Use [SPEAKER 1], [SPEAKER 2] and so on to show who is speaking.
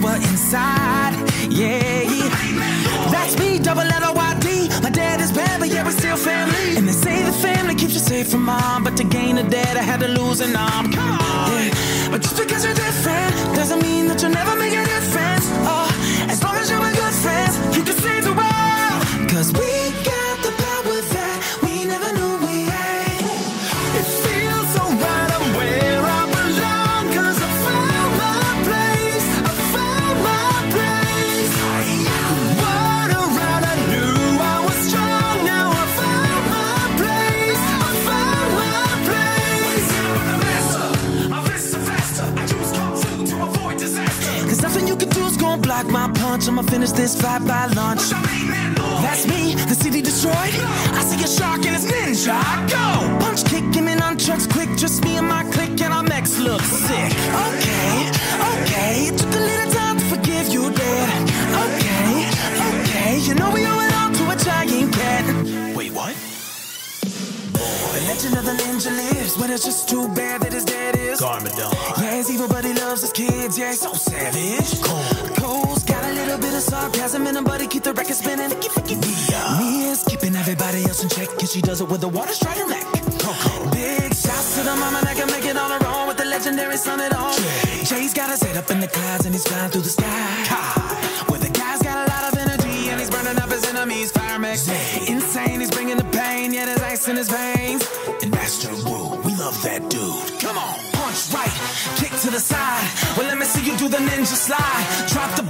[SPEAKER 1] side. Yeah, that's me, double letter Y-D. My dad is bad, but yeah, we're still family. And they say the family keeps you safe from mom, but to gain a dad, I had to lose an arm. Come on, yeah. My punch. I'ma finish this fight by lunch. That's me, the city destroyed. I see a shark and it's ninja. I Go! Punch kick him in on trucks quick. Just me and my clique and our mechs look sick. Okay, okay. It took a little time to forgive you, Dad. Okay, okay. You know we owe it all to a giant cat. Wait, what? The legend of the ninja lives, but it's just too bad that his dad is Garmadon. Yeah, he's evil, but he loves his kids. Yeah, he's so savage. Cold. A little bit of sarcasm in but he keep the record spinning. Nya's keeping everybody else in check, and she does it with the water strider neck. Koko. Big shouts to the mama that can make it on her own with the legendary son at all. Jay's got his head up in the clouds and he's flying through the sky. Kai. Where the guy's got a lot of energy and he's burning up his enemies. Fire mix. Insane, he's bringing the pain, yet there's ice in his veins. And Master Wu, we love that dude. Come on, punch right, kick to the side. Well, let me see you do the ninja slide. Drop the